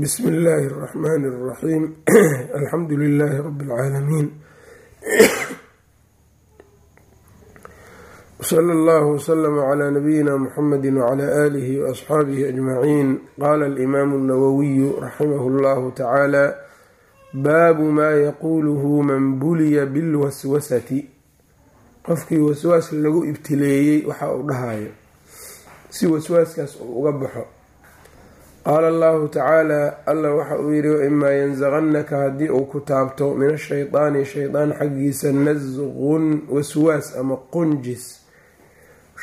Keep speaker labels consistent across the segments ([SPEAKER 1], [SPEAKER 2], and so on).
[SPEAKER 1] bsmi illaahi اraxmani اraxiim alxamdu lilaahi rabi اlcaalamiin wsala allahu wslama cla nabiyina muxamedi wcla aalihi waasxaabihi ajmaciin qaala alimaamu اnawowiyu raximahu llahu tacaala baabu maa yaquuluhu man buliya bilwaswasati qofkii waswaas lagu ibtileeyey waxa uu dhahayo si waswaaskaas uu uga baxo qaala allahu tacaala allah waxa uu yidhi waimaa yansaqannaka haddii uu ku taabto min ashaydaani shaydaan xaggiisa nasqun waswaas ama qunjis.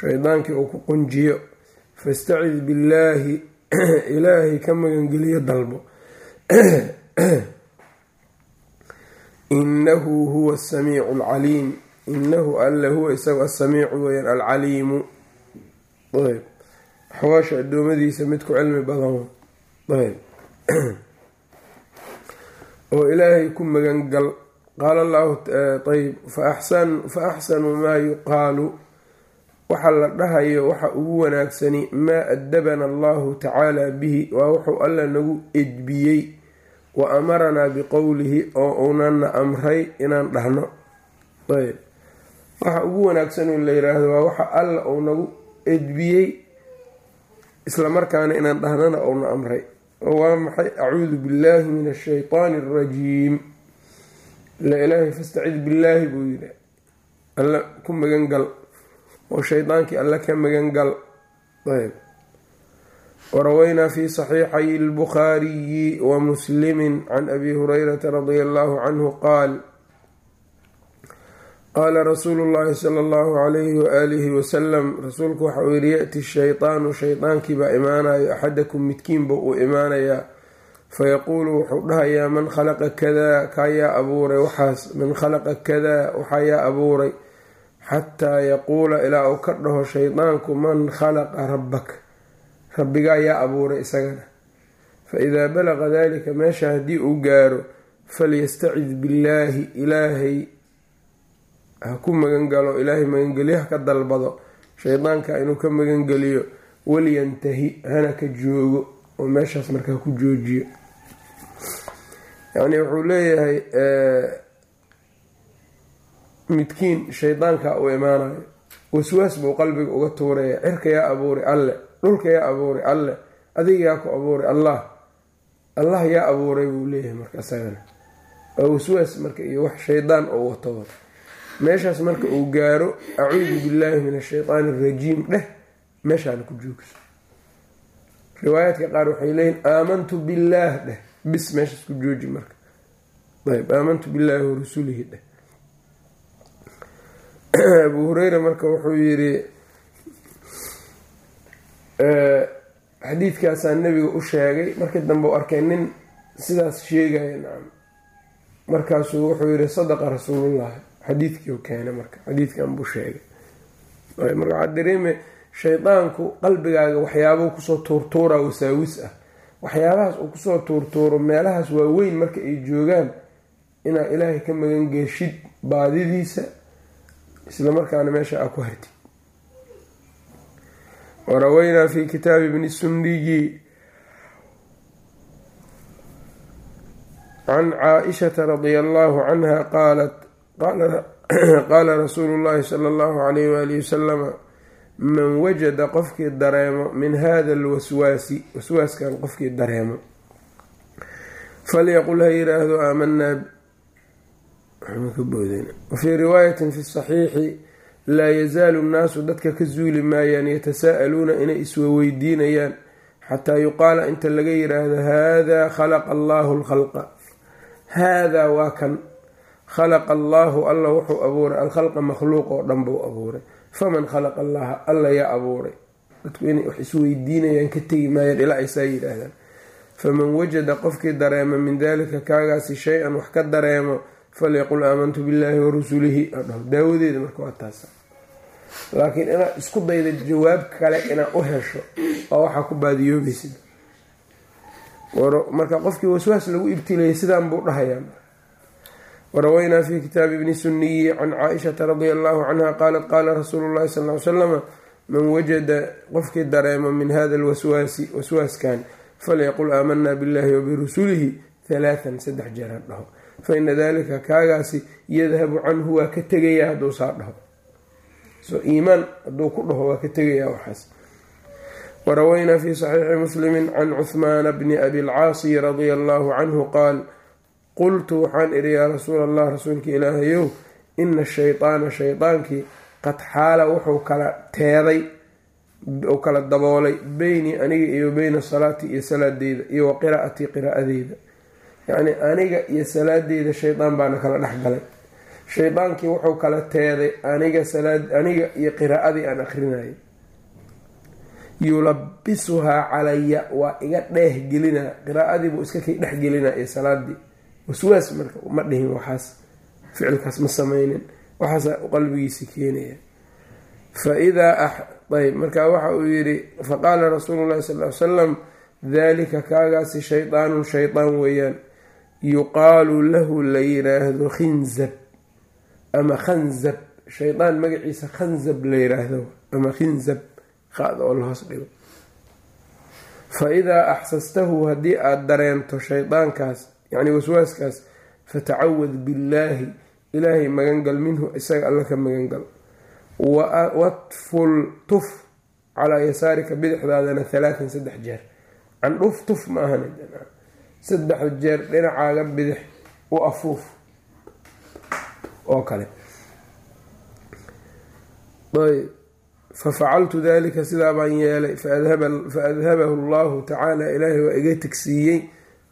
[SPEAKER 1] Shaydaankii uu ku qunjiyo fastacid billaahi ilaahay ka magangeliyo dalbo. Inahu huwa asamiicu alcaliim inahu alla huwa isagu asamiicu weyaan alcaliimu. Ayb axwaasha adoomadiisa mid ku cilmi badan ayb oo ilaahay ku magangal qaala allahu ayb fa axsanuu maa yuqaalu. Waxa la dhahayo waxa ugu wanaagsani maa adabana allahu tacaala bihi waa wuxuu alla nagu edbiyey wa amaranaa biqowlihi oo uunana amray inaan dhahno. Ayb waxa ugu wanaagsan la yiraahdo waa waxa alla uu nagu edbiyey isla markaana inaan dhahnana uuna amray. Oo waa maxay? Acuudu billaahi min ashaytaani alrajiim ila ilaahay fastacid billaahi buu yidhi. Alla ku magan gal. Oo shaydaankii alla ka magan gal. Ayb. Warawaynaa fi saxiixay albukhaariyi wa muslimi can abi hurayrata radia allahu canhu qaal qaala rasuulu llahi sala allahu calayhi waaalihi wasalam rasuulku waxa uu yihi ya-ti shaydaanu shaydaankii baa imaanayo axadakum midkiinba uu imaanayaa fayaquulu wuxuu dhahayaa man khalaqa kadaa kaayaa abuuray waxaas man khalaqa kadaa waxayaa abuuray xataa yaquula ilaa uu ka dhaho shaydaanku man khalaqa rabbak rabbigaa yaa abuuray isagana. Fa idaa balaqa dalika meesha haddii uu gaaro falyastacid billaahi ilaahay ha ku magangalo ilaahay magangelyo ha ka dalbado shaydaanka inuu ka magangeliyo waliyantahi hana ka joogo oo meeshaas markaa ku joojiyo. Yacni wuxuu leeyahay midkiin shaydaanka uu imaanayo waswaas buu qalbiga uga tuuraya cirka yaa abuuray alle dhulka yaa abuuray alle adiga yaa ku abuuray allah allah yaa abuuray buu leeyahay marka isagana waa waswaas marka iyo wax shaydaan oo wato meeshaas marka uu gaaro acuudu billaahi min ashaytaani arajiim dheh meeshaana ku joogso riwaayaadka qaar waxay leeyihiin aamantu billaah dheh bis meeshaas ku jooji marka. Ayb aamantu billaahi warasulihi dheh. Abuu hureyra marka wuxuu yidhi xadiidkaasaa nebiga u sheegay. Markii dambe u arkay nin sidaas sheegaya nacam markaasuu wuxuu yihi sadaqa rasuulullahi xadiidkii keenay marka xadiidkan buu sheegay. Marka waxaa dareemay shaydaanku qalbigaaga waxyaabau ku soo tuurtuura wasaawis ah. Waxyaabahaas uu ku soo tuurtuuro meelahaas waaweyn marka ay joogaan inaa ilaahay ka magangeeshid baadidiisa isla markaana meesha aa ku hartid warawaynaa fi kitaabi bni sundiyi can caaishata radia allahu canha qaalat qaala rasuulu llahi sala allahu alayh waalihi wasalama man wajada qofkii dareemo min hada alwaswaasi waswaaskan qofkii dareemo. Falyaqul ha yiraahdo aamanaa wafii riwaayatin fi saxiixi laa yazaalu nnaasu dadka ka zuuli maayaan yatasaa'aluuna inay iswaweydiinayaan xataa yuqaala inta laga yiraahdo haadaa khalaqa allahu lkhalqa haadaa waa kan khalaqa allaahu alla wuxuu abuuray alkhalqa makhluuq oo dhan buu abuuray faman khalaqa allaha alla yaa abuuray dadku inay wax isweydiinayaan ka tegi maayaan ilaa aysaa yidhaahdaan faman wajada qofkii dareemo min dalika kaagaasi shay-an wax ka dareemo falyaqul aamantu billaahi wa rusulihi adhaho daawadeeda marka waa taasa laakiin inaad isku dayda jawaab kale inaad u hesho oo waxaa ku baadiyoobaysid marka qofkii waswaas lagu ibtilayay sidaan buu dhahayaa warawaynaa fi kitaabi bni suniyi can caaishata radia allahu canha qaalat qaala rasuulu llahi sal ly slama man wajada qofkii dareemo min hada alwaswaasi waswaaskan falyaqul aamanaa billahi wabirusulihi halaatan saddex jeer ha dhaho fa ina dalika kaagaasi yadhabu canhu waa ka tegayaa hadduu saa dhaho so iimaan hadduu ku dhaho waa ka tegayaa waxaas warawaynaa fi saxiixi muslimi can cuhmaana bni abi lcaasi radia allahu canhu qaal qultu waxaan idhi yaa rasuul allah rasuulka ilaahayow ina shaydaana shaydaankii qad xaala wuxuu kala teeday uu kala daboolay beynii aniga iyo beyna salaati iyo salaadeyda iyo wa qiraa'atii qiraa'adeyda yacnii aniga iyo salaadeyda shaydaan baana kala dhex galay. Shaydaankii wuxuu kala teeday aniga aniga iyo qiraa'adii aan akrinayay yulabisuhaa calaya waa iga dheehgelinaa qiraa'adii buu iska kay dhexgelinaa iyo salaadii waswaas marka ma dhihin waxaas ficilkaas ma sameynin waxaasa qalbigiisi keenaya. Faidaa ayb marka waxa uu yidhi faqaala rasuulu llahi sal ly salam dalika kaagaasi shaydaanun shaydaan weeyaan. Yuqaalu lahu la yiraahdo khinzab ama khanzab. Shaydaan magaciisa khanzab la yiraahdo ama khinzab qaada oo la hoos dhigo. Fa idaa axsastahu haddii aada dareento shaydaankaas yacni waswaaskaas fatacawad billaahi ilaahay magangal minhu isaga alla ka magangal. Watful tuf calaa yasaarika bidixdaadana halaatan saddex jeer. Candhuf tuf ma ahan saddex jeer dhinacaaga bidix u afuuf. Oo kale. Fafacaltu dalika sidaa baan yeelay faadhabahu allahu tacaala ilaahay waa iga tegsiiyey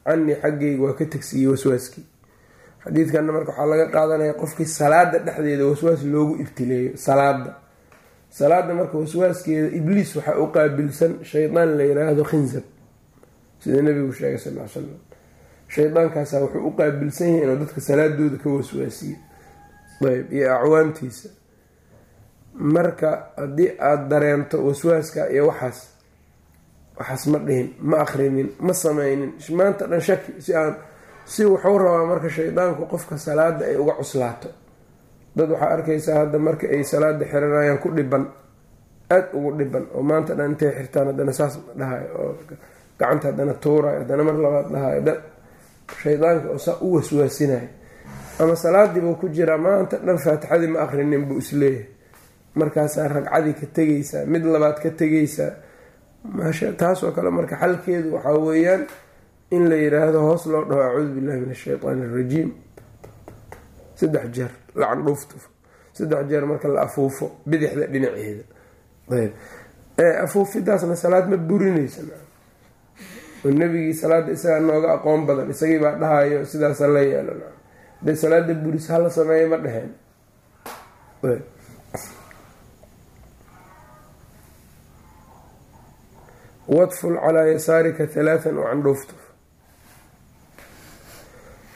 [SPEAKER 1] canii xaggayga waa ka tegsiiyey waswaaskii. Xadiidkanna marka waxaa laga qaadanaya qofkii salaada dhexdeeda waswaas loogu ibtileeyo salaada salaada marka waswaaskeeda ibliis waxaa u qaabilsan shaydaan la yiraahdo khinzab. Sida nabigu sheegay sal l slam shaydaankaasa wuxuu u qaabilsan yahay inuu dadka salaadooda ka waswaasiyo. Ayb iyo acwaantiisa. Marka haddii aada dareento waswaaska iyo waxaas waxaas ma dhihin ma akrinin ma sameynin maanta dhan shaki si aan si wuxuu rabaa marka shaydaanku qofka salaada ay uga cuslaato. Dad waxaa arkaysaa hadda marka ay salaada xiranayaan ku dhiban aada ugu dhiban oo maanta dhan intay xirtaan haddana saas dhahayo oo gacanta haddana tuurayo haddana mar labaad dhahayo dad shaydaanka oo saa u waswaasinayo. Ama salaadiibuu ku jiraa maanta dhan faatixadii ma akrinin buu is leeyahay markaasaa ragcadii ka tegaysaa mid labaad ka tegaysaa taasoo kale marka xalkeedu waxaa weeyaan in la yiraahdo hoos loo dhaho acuudu billahi min ashaytaan alrajiim saddex jeer lacan dhuuftuf saddex jeer marka la afuufo bidixda dhinaceeda. Ayb. Afuufidaasna salaad ma burinaysa oo nebigii salaada isagaa nooga aqoon badan isagii baa dhahayo sidaasa la yeelo hadday salaada buris hala sameeya ma dheheen wadful calaa yasaarika halaatan oo candhuuftuf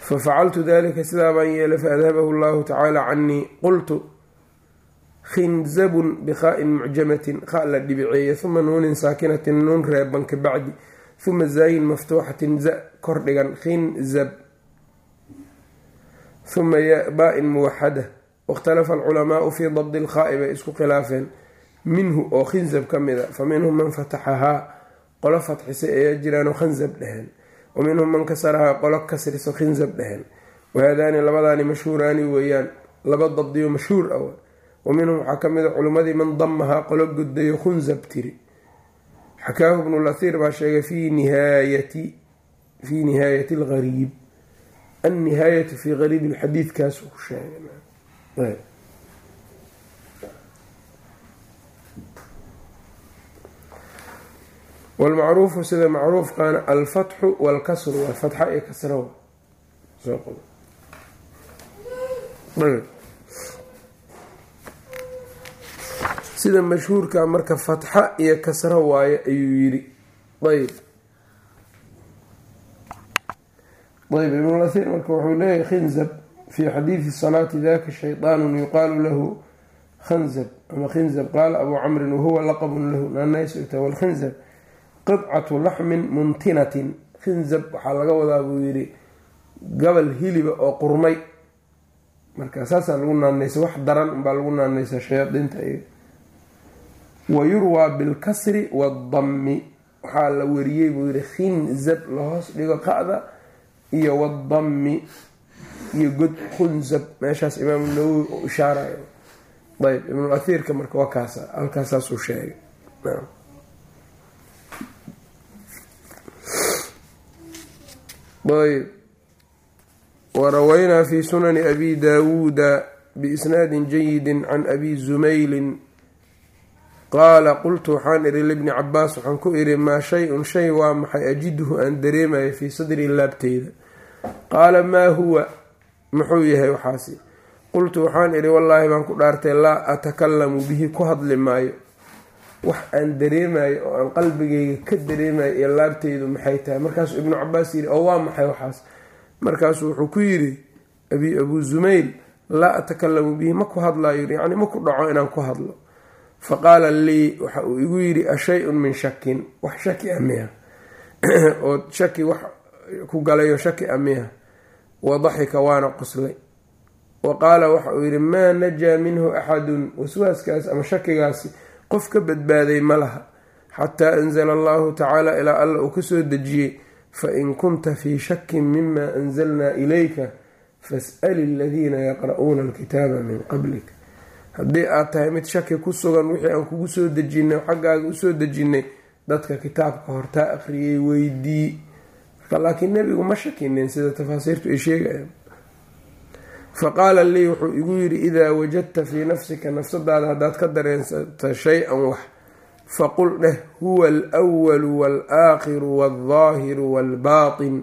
[SPEAKER 1] fafacaltu dalika sidaa baan yeelay faadhabahu llahu tacaala canii qultu khinzabun bikhaa'in mucjamatin kha la dhibiceeye huma nuunin saakinatin nuun reeban ka bacdi huma zaayin maftuuxatin za kordhigan khinzab huma baa-in muwaxada wاkhtalafa alculamaau fii dabdi lkhaa'i bay isku khilaafeen minhu oo khinzab ka mida fa man fataxahaa qolo fatxisay ayaa jiraanoo khanzab dheheen. Wa minhum man kasarahaa qolo kasriso khinzab dheheen. Wahaadaani labadaani mashhuuraani weeyaan laba dabdiyo mashhuur ah wa minhum waxaa ka mid a culimmadii man damahaa qolo guddayo khunzab tiri. Xakaahu bnu lathiir baa sheegay fii nihaayati fii nihaayati algariib annihaayatu fii gariib lxadiidkaasuu ku sheegay wlmacruufu sida macruufkaana alfatxu walkasru waa fatxa iyo kasra sida mashhuurka marka fatxa iyo kasra waaye ayuu yiri ayb ayb ibnulasiir marka wuxuu leeyahay khinzab fi xadiidi salaati daka shayطaanu yuqaalu lahu khanzab ama khinzab qaala abu camrin wahuwa laqabun lahu naanaysota wlkhinzab qidcatu laxmin muntinatin. Khinzab waxaa laga wadaa buu yidhi gabal hiliba oo qurmay. Marka saasaa lagu naanaysa wax daran unbaa lagu naanaysa shayaadiinta iy wa yurwaa bilkasri waadammi waxaa la wariyey buu yihi khinzab lahoos dhigo qa'da iyo wadammi iyo god khunzab. Meeshaas imaamu nawowi u ishaarayo. Ayb ibnu athiirka marka waa kaasa halkaasaasuu sheegay ayb warawaynaa fi sunani abi daawuuda biisnaadin jayidi can abi zumaylin. Qaala qultu waxaan idhi libni cabaas waxaan ku idhi maa shay-un shay waa maxay? Ajidhu aan dareemayo fii sadrii laabteyda qaala maa huwa? Muxuu yahay waxaasi. Qultu waxaan idhi wallaahi baan ku dhaartay laa atakalamu bihi ku hadli maayo wax aan dareemayo oo aan qalbigayga ka dareemayo iyo laabteydu maxay tahay. Markaasuu ibnu cabaas yidhi oo waa maxay waxaas? Markaasuu wuxuu ku yidhi abi abuu zumayl laa atakalamu bihi ma ku hadlayo yacni ma ku dhaco inaan ku hadlo. Fa qaala lii waxa uu igu yidhi ashay-un min shakin wax shaki a oo shaki wax ku galayo shaki a miya. Wadaxika waana qoslay. Wa qaala waxa uu yidhi maa najaa minhu axadun waswaaskaas ama shakigaasi qof ka badbaaday ma laha. Xataa anzala allahu tacaala ilaa alla uu ka soo dejiyey fain kunta fii shakin mima anzalnaa ilayka fas'ali aladiina yaqra'uuna alkitaaba min qablik. Haddii aad tahay mid shaki ku sugan wixii aan kugu soo dejinay xaggaaga u soo dejinnay dadka kitaabka hortaa akhriyay weydii. Marka laakiin nebigu ma shakinin sida tafaasiirtu ay sheegayaan faqaala lii wuxuu igu yidhi idaa wajadta fii nafsika nafsadaada haddaad ka dareensata shay-an wax faqul dheh huwa alwalu waalaakhiru waldaahiru waalbaatin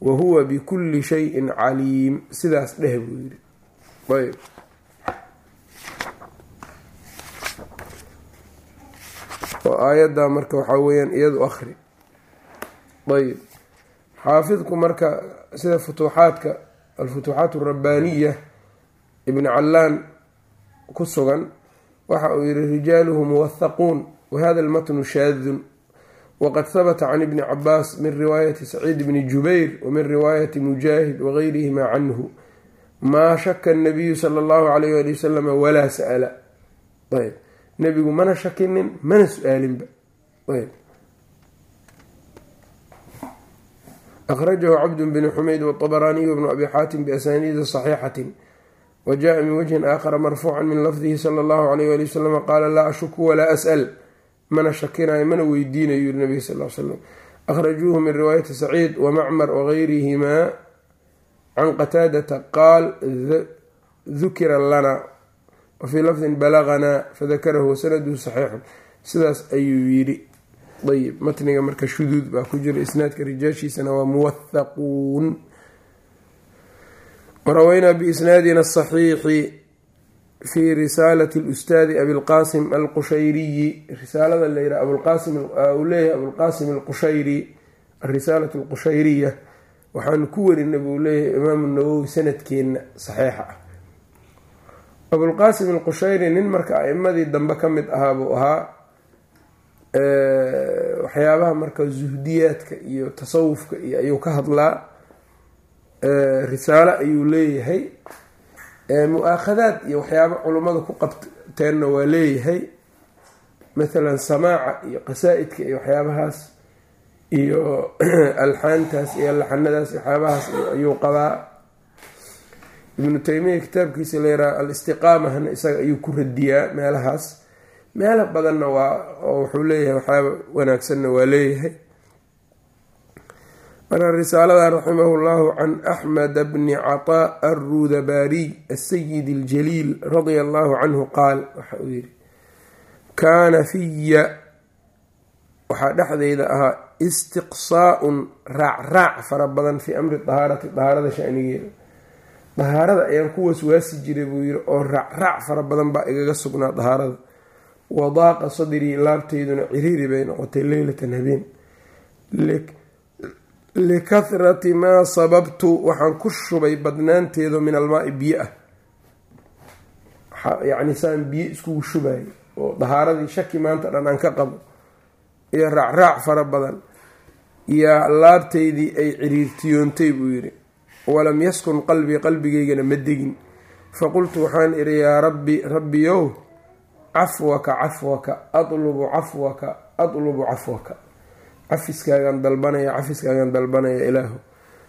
[SPEAKER 1] wa huwa bikulli shayin caliim. Sidaas dheh buu yidhi. Ayb. Oo aayaddaa marka waxaa weyaan iyadu akhri. Ayb. Xaafidku marka sida futuuxaadka alfutuuxaat alrabbaaniya ibni callaan ku sugan waxa uu yihi rijaaluhu muwahaquun wahada almatnu shaadun waqad habata can ibni cabaas min riwaayati saciid bni jubayr wamin riwaayati mujaahid wagayrihima canhu. Maa shaka anabiyu sala allahu alayh ali wasalam walaa sa'ala. Ayb nebigu mana shakinin mana su'aalinba. Ayb akhrajahu cabdu bn xumeyd wabaraaniyu bnu abi xaatim biasaniidi saxiixatin wa jaa min wajhin aakhara marfuucan min lafdihi sala allahu alayh wali wasalama qaala laa ashuku walaa as'al mana shakinayo mana weydiinayo yiri nabiga sal slam akhrajuuhu min riwaayati saciid wamacmar wagayrihimaa can qataadata qaal dukira lana wafii lafdin balaganaa fadakarahu wasanaduhu saxiixun sidaas ayuu yidhi ayb matniga marka shuduud baa ku jira isnaadka rijaashiisana waa muwathaquun. Waraweynaa biisnaadina asaxiixi fii risaalati lustaadi abilqaasim alqushayriyi. Risaalada layidha abulqaasim uu leeyahay abulqaasim alqushayri arisaalat alqushayriya. Waxaanu ku warinay buu leeyahay imaamu nawowi sanadkeenna saxiixa ah. Abulqaasim alqushayri nin marka a'imadii dambe ka mid ahaa buu ahaa waxyaabaha marka zuhdiyaadka iyo tasawufka iyo ayuu ka hadlaa. Risaalo ayuu leeyahay. Mu'aakhadaad iyo waxyaaba culummada ku qabteenna waa leeyahay. Mathalan samaaca iyo qasaa-idka iyo waxyaabahaas iyo alxaantaas iyo laxanadaas waxyaabahaas ayuu qabaa. Ibnu taymiya kitaabkiisa leeraa al-istiqaamahana isaga ayuu ku radiyaa meelahaas meelo badanna waa oo wuxuu leeyahay waxyaaba wanaagsanna waa leeyahay. Marka risaaladan raximahu llahu can axmed bni cataa alrudabaariy asayid اljaliil radia allahu canhu qaal waxa uu yihi kaana fiya waxaa dhexdeyda ahaa istiqsaa-un raacraac fara badan fii amri dahaarati dahaarada shanigeeda. Dahaarada ayaan ku waswaasi jiray buu yihi oo raacraac fara badan baa igaga sugnaa dahaarada wadaaqa sadrii laabteyduna ciriiri bay noqotay leylatan habeen likahrati maa sababtu waxaan ku shubay badnaanteedu min almaai biyo ah. Yacni saan biyo iskugu shubayo oo dahaaradii shaki maanta dhan aan ka qabo. Iyo raacraac fara badan. Yaa laabteydii ay ciriirtiyoontay buu yidhi. Walam yaskun qalbii qalbigeygana ma degin. Faqultu waxaan idhi yaa rabbi rabbiyow cafwaka cafwaka atlubu cafwaka atlubu cafwaka cafiskaagaan dalbanaya cafiskaagaan dalbanaya ilaahu.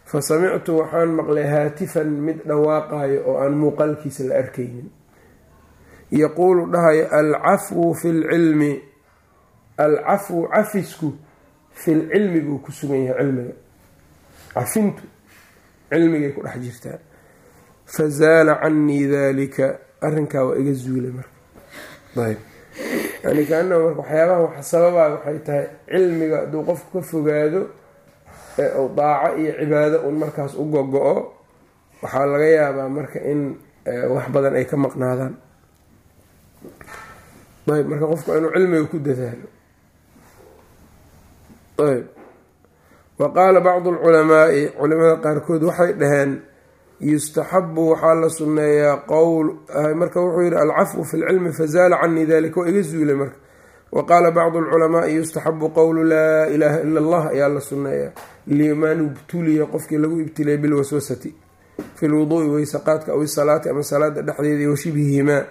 [SPEAKER 1] Fa samictu waxaan maqlay haatifan mid dhawaaqayo oo aan muuqaalkiisa la arkaynin. Yaquulu dhahayo alcafwu fi lcilmi alcafwu cafisku fil cilmi buu ku sugan yahay cilmiga. Cafintu cilmigay ku dhex jirtaa. Fazaala canii dalika arrinkaa waa iga zuulay marka yani kaana marka waxyaabaha wax sababaa waxay tahay cilmiga hadduu qofku ka fogaado ee uu daaco iyo cibaado uun markaas u gogo-o waxaa laga yaabaa marka in wax badan ay ka maqnaadaan. Ayb marka qofku inuu cilmiga ku dadaalo. Ayb. Wa qaala bacdu alculamaai culimada qaarkood waxay dhaheen yustaxabu waxaa la sunneeyaa qowl marka wuxuu yihi alcafwu fi lcilmi fazaala canii dalika waa iga zuulay marka. Wa qaala bacdu alculamaai yustaxabu qowlu laa ilaaha ila allah ayaa la sunneeyaa. Liman ibtuliya qofkii lagu ibtiliyay bilwaswasati fi lwuduui weysaqaadka aw isalaati ama salaada dhexdeeda washibhihimaa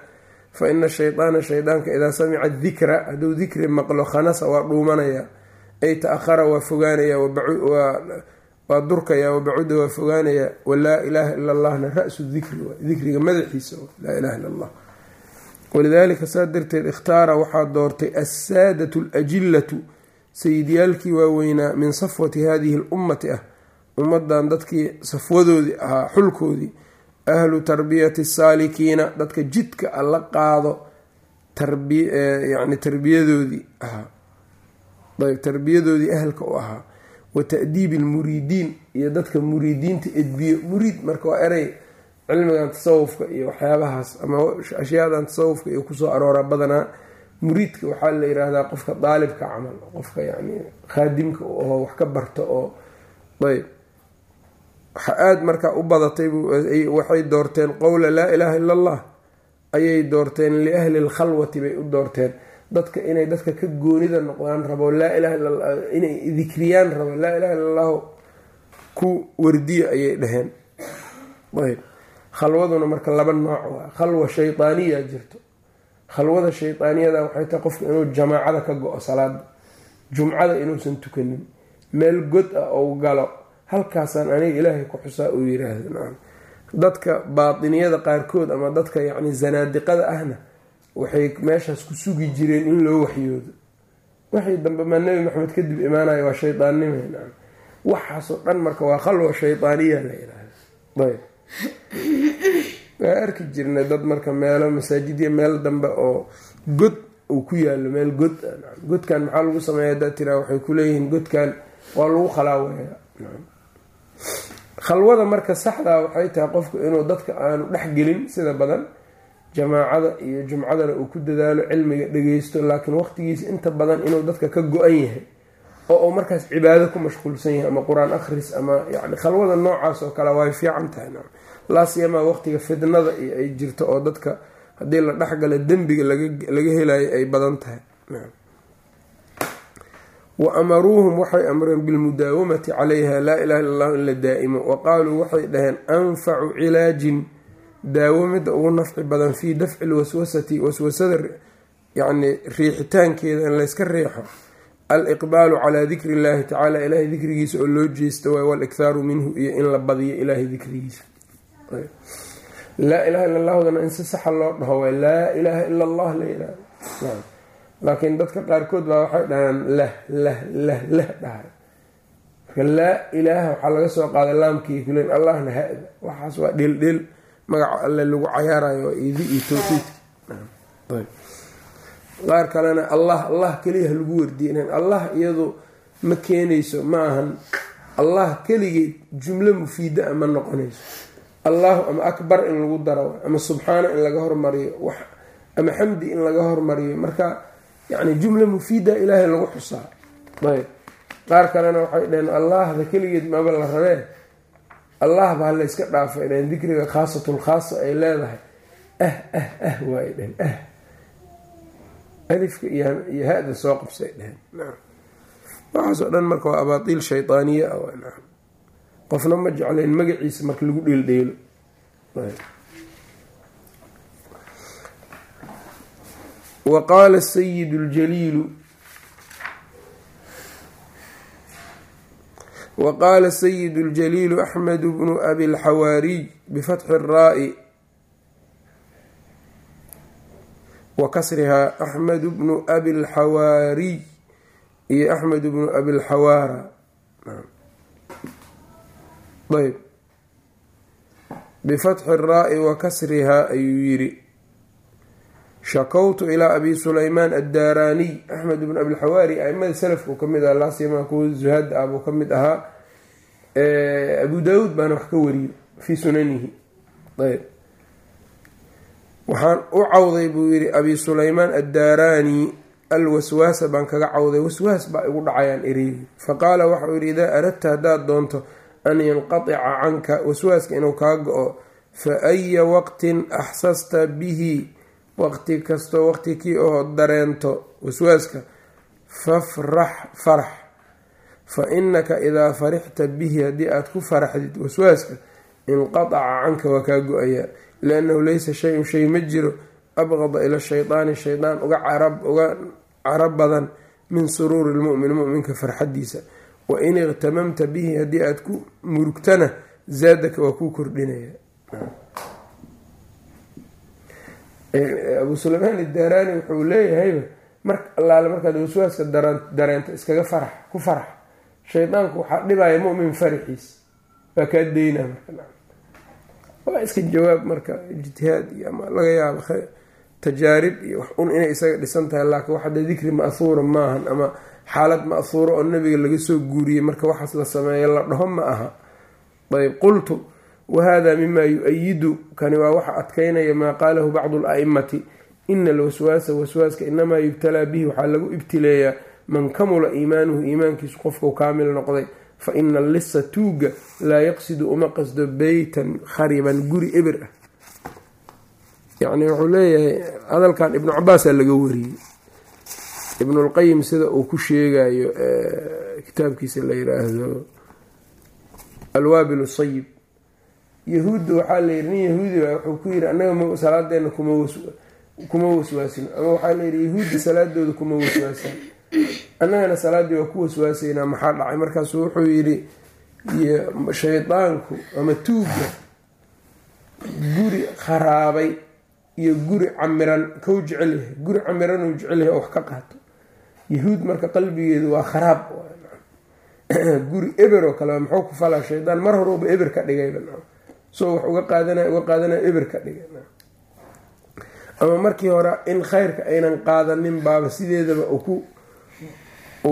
[SPEAKER 1] fa ina shaydaana shaydaanka idaa samica dikra hadduu dikri maqlo khanasa waa dhuumanaya. Ay ta-ahara waa fogaanaya waa durkaya wabacuda waa fogaanaya walaa ilaaha ila allahna ra-su dikri dikriga madaxiisa laa ilaha illa allah walidaalika saa darteed ikhtaara waxaa doortay assaadatu alajillatu sayidyaalkii waaweynaa min safwati hadihi lummati ah ummadan dadkii safwadoodii ahaa xulkoodii ahlu tarbiyati saalikiina dadka jidka a la qaado yani tarbiyadoodii ahaa. Ayb tarbiyadoodii ahalka u ahaa wa ta'diibi almuriidiin iyo dadka muriidiinta edbiyo muriid marka waa erey cilmigan tasawufka iyo waxyaabahaas ama ashyaadan tasawufka iyo ku soo aroora badanaa muriidka waxaa la yiraahdaa qofka daalibka camal qofka yani khaadimka oo wax ka barta oo ayb. Aada markaa u badatay waxay doorteen qowla laa ilaaha illa allah ayay doorteen liahli lkhalwati bay u doorteen dadka inay dadka ka goonida noqdaan rabo laa ilaha illa inay dikriyaan rabo laa ilaha illa allahu ku wardiya ayay dhaheen. Ayb. Khalwaduna marka laba nooc waa khalwa shaydaaniya jirto. Khalwada shaydaaniyada waxay tahay qofka inuu jamaacada ka go-o salaada jumcada inuusan tukanin meel god ah ou galo halkaasaan aniga ilaahay ku xusaa uu yiraahdo. Dadka baatiniyada qaarkood ama dadka yacni zanaadiqada ahna waxay meeshaas ku sugi jireen in loo waxyoodo. Waxii dambe maa nebi maxamed kadib imaanaya waa shaydaannima waxaasoo dhan marka waa khalwa shaydaaniya la yiraahdo. Ayb. Waa arki jirnay dad marka meelo masaajidya meel dambe oo god uu ku yaalo meel god godkan maxaa lagu sameeya hadaa tiraa waxay kuleeyihiin godkan waa lagu khalaaweeya khalwada marka saxdaa waxay tahay qofku inuu dadka aanu dhexgelin sida badan jamaacada iyo jumcadana uu ku dadaalo cilmiga dhageysto laakiin waqtigiisa inta badan inuu dadka ka go-an yahay oo uu markaas cibaado ku mashquulsan yahay ama qur'aan akhris ama yani khalwada noocaas oo kale way fiican tahay laasiyamaa waqtiga fidnada iyo ay jirto oo dadka haddii la dhexgala dembiga laga helayo ay badan tahay wa amaruuhum waxay amreen bilmudaawamati calayha laa ilaha illa allahu in la daa'imo. Wa qaaluu waxay dhaheen anfacu cilaajin daawo midda ugu nafci badan fii dafci lwaswasati waswasada yacni riixitaankeeda in layska riixo aliqbaalu calaa dikri illahi tacaala ilaahay dikrigiisa oo loo jeesta waay waalikhaaru minhu iyo in la badiyo ilaahay dikrigiisa. Laa ilaha illa allahudana in si saxa loo dhaho waay laa ilaaha ila allah la yihahdo laakiin dadka qaarkood baa waxay dhahaan lah lah lah lah dhahay. Marka laa ilaaha waxaa laga soo qaaday laamkii kulen allahna ha-da waxaas waa dheeldheel magaca alle lagu cayaarayo idi iyo towxiidka qaar kalena allah allah keliya ha lagu wardiye allah iyadu ma keenayso ma ahan. Allah keligeed jumlo mufiida a ma noqonayso. Allahu ama akbar in lagu daro ama subxaana in laga hormariyo ama xamdi in laga hormariyo. Marka yani jumla mufiida ilaahay lagu xusaa. Ayb. Qaar kalena waxay dhaheen allahda keligeed maba la rabee allah baa la yska dhaafay dhaheen dikriga khaasatul khaasa ay leedahay. Ah ah ah waay dhaheen ah alifka iyo ha-da soo qabsay dhaheen waxaasoo dhan marka waa abaatiil shaydaaniya ah qofna ma jeclayn magaciisa marka lagu dheeldheelo. Wa qaala sayid ljaliilu wa qaala sayid اljaliilu axmed bnu abi lxawaariy bifatxi الraa'i wa kasrihaa axmed bnu abi lxawaariy iyo axmed bnu abi lxawaara ayb bifatxi الraa'i wa kasrihaa ayuu yiri shakowtu ilaa abi sulaymaan addaaraaniy axmed bn abilxawaari aimada salafku ka mid aha laasima kuwa zuhaada ah buu ka mid ahaa. Abu daawuud baana wax ka wariyo fii sunanihi. Ayb. Waxaan u cawday buu yihi abi sulaymaan addaaraani alwaswaasa baan kaga cawday waswaas baa igu dhacayaan ereygi faqaala waxauu yihi idaa aradta haddaad doonto an yanqatica canka waswaaska inuu kaa go-o fa aya waqtin axsasta bihi waqti kastoo waqti kii oo dareento waswaaska fafrax farax fa inaka idaa farixta bihi haddii aada ku faraxdid waswaaska inqataca canka waa kaa go'ayaa liannahu laysa shay-un shay ma jiro abqada ila shaydaani shaydaan uga uga carab badan min suruuri lmu'min muminka farxadiisa wa in iqtamamta bihi haddii aada ku murugtana zaadaka waa kuu kordhinaya abu sulaymaan idaaraani wuxuu leeyahayba mar allaale markaad waswaaska dareento iskaga farax ku farax. Shaydaanku waxaa dhibaya mumin faraxiis waa kaa deynaa marka waa iska jawaab marka ijtihaad iyo ama laga yaabo tajaarib iyo wax un inay isaga dhisan tahay laakiin waxada dikri ma'huura maahan ama xaalad ma'huura oo nabiga laga soo guuriyey marka waxaas la sameeya la dhaho ma aha. Ayb qultu wahada mima yu-ayidu kani waa waxa adkeynaya maa qaalahu bacdu al-a'imati ina alwaswaasa waswaaska inamaa yubtalaa bihi waxaa lagu ibtileeyaa man kamula iimaanuhu iimaankiisu qofkau kaamil noqday fa ina allisa tuuga laa yaqsidu uma qasdo beytan khariban guri ebir ah yani wuxuu leeyahay hadalkan ibnu cabaasaa laga wariyey ibnulqayim sida uu ku sheegayo kitaabkiisa la yiraahdo alwaabil sayib yahuudda waxaa layidhi nin yahuudi baa wuxuu ku yidhi annaga salaadeena kuma waswaasino ama waxaa layidhi yahuudda salaadooda kuma waswaasaan annagana salaaddii waa ku waswaasaynaa maxaa dhacay? Markaasu wuxuu yidhi shaydaanku ama tuugga guri kharaabay iyo guri camiran kau jecel yahay guri camiran uu jecel yahay oo wax ka qaato. Yahuud marka qalbigeedu waa kharaab guri eber oo kale muxuu ku falaa? Shaydaan mar horuba eber ka dhigayba soo wax uga qaadanay uga qaadanaya eber ka dhigay. Ama markii hore in khayrka aynan qaadanin baaba sideedaba uu